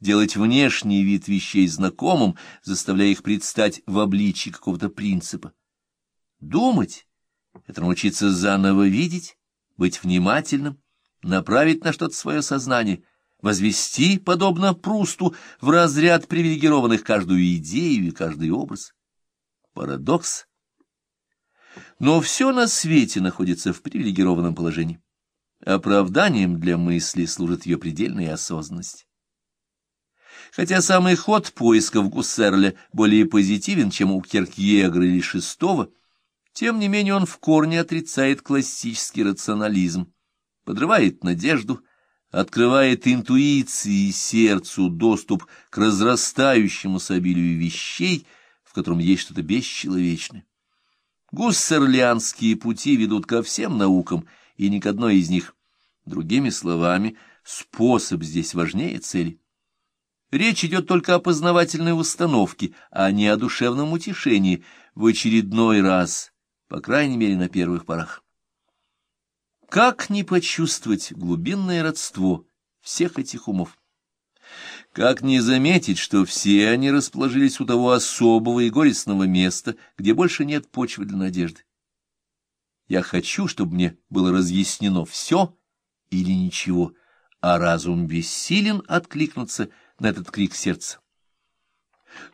делать внешний вид вещей знакомым, заставляя их предстать в обличии какого-то принципа. Думать — это научиться заново видеть, быть внимательным, направить на что-то свое сознание, возвести, подобно Прусту, в разряд привилегированных каждую идею и каждый образ. Парадокс. Но все на свете находится в привилегированном положении. Оправданием для мысли служит ее предельная осознанность. Хотя самый ход поисков Гуссерля более позитивен, чем у Киркьегра или Шестого, тем не менее он в корне отрицает классический рационализм, подрывает надежду, открывает интуиции и сердцу доступ к разрастающемуся обилию вещей, в котором есть что-то бесчеловечное. Гуссерлианские пути ведут ко всем наукам, и ни к одной из них. Другими словами, способ здесь важнее цели. Речь идет только о познавательной установке, а не о душевном утешении в очередной раз, по крайней мере, на первых порах. Как не почувствовать глубинное родство всех этих умов? Как не заметить, что все они расположились у того особого и горестного места, где больше нет почвы для надежды? Я хочу, чтобы мне было разъяснено все или ничего, а разум бессилен откликнуться на этот крик сердца.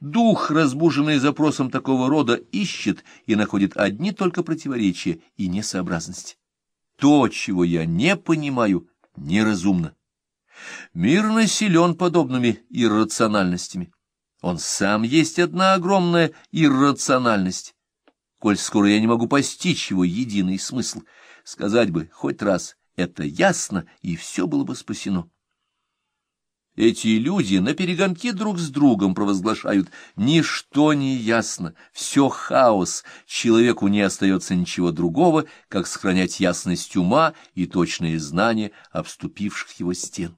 Дух, разбуженный запросом такого рода, ищет и находит одни только противоречия и несообразности. То, чего я не понимаю, неразумно. Мир населен подобными иррациональностями. Он сам есть одна огромная иррациональность. Коль скоро я не могу постичь его единый смысл, сказать бы хоть раз «это ясно», и все было бы спасено. Эти люди на перегонки друг с другом провозглашают «ничто не ясно, все хаос, человеку не остается ничего другого, как сохранять ясность ума и точные знания обступивших его стен».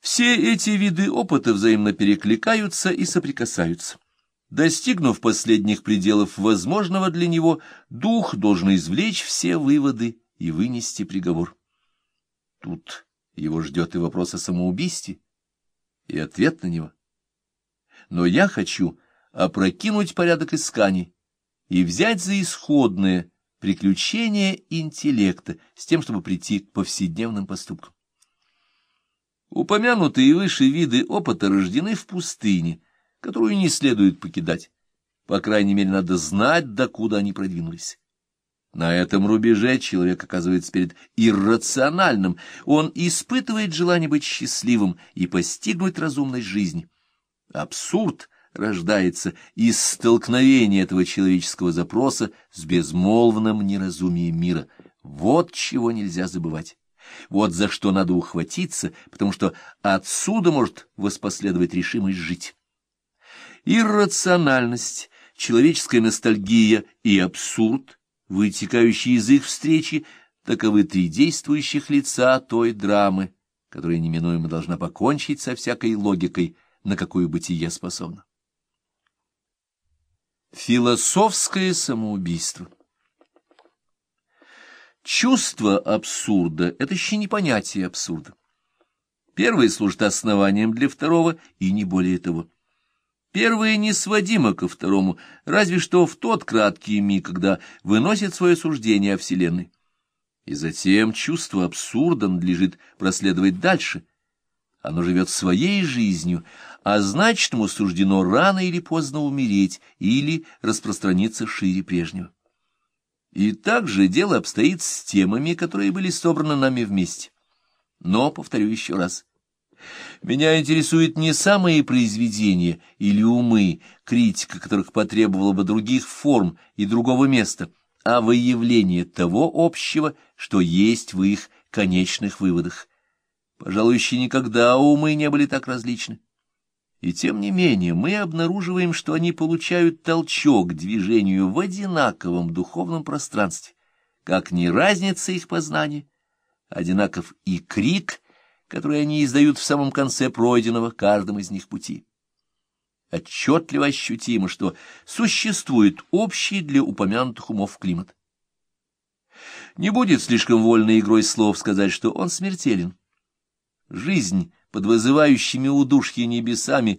Все эти виды опыта взаимно перекликаются и соприкасаются. Достигнув последних пределов возможного для него, дух должен извлечь все выводы и вынести приговор. Тут его ждет и вопрос о самоубийстве, и ответ на него. Но я хочу опрокинуть порядок исканий и взять за исходное приключение интеллекта с тем, чтобы прийти к повседневным поступкам. Упомянутые выше виды опыта рождены в пустыне, которую не следует покидать. По крайней мере, надо знать, докуда они продвинулись. На этом рубеже человек оказывается перед иррациональным, он испытывает желание быть счастливым и постигнуть разумность жизни. Абсурд рождается из столкновения этого человеческого запроса с безмолвным неразумием мира. Вот чего нельзя забывать. Вот за что надо ухватиться, потому что отсюда может воспоследовать решимость жить. Иррациональность, человеческая ностальгия и абсурд вытекающие из их встречи, таковы три действующих лица той драмы, которая неминуемо должна покончить со всякой логикой, на какую бытие способно. Философское самоубийство Чувство абсурда — это еще не понятие абсурда. Первое служит основанием для второго, и не более того. Первое не сводимо ко второму, разве что в тот краткий миг, когда выносит свое суждение о Вселенной. И затем чувство абсурда надлежит проследовать дальше. Оно живет своей жизнью, а значит, ему суждено рано или поздно умереть или распространиться шире прежнего. И так же дело обстоит с темами, которые были собраны нами вместе. Но, повторю еще раз, меня интересуют не самые произведения или умы, критика которых потребовала бы других форм и другого места, а выявление того общего, что есть в их конечных выводах. Пожалуй, еще никогда умы не были так различны. И тем не менее мы обнаруживаем, что они получают толчок движению в одинаковом духовном пространстве, как ни разница их познания, одинаков и крик — которые они издают в самом конце пройденного каждым из них пути. Отчетливо ощутимо, что существует общий для упомянутых умов климат. Не будет слишком вольной игрой слов сказать, что он смертелен. Жизнь под вызывающими удушье небесами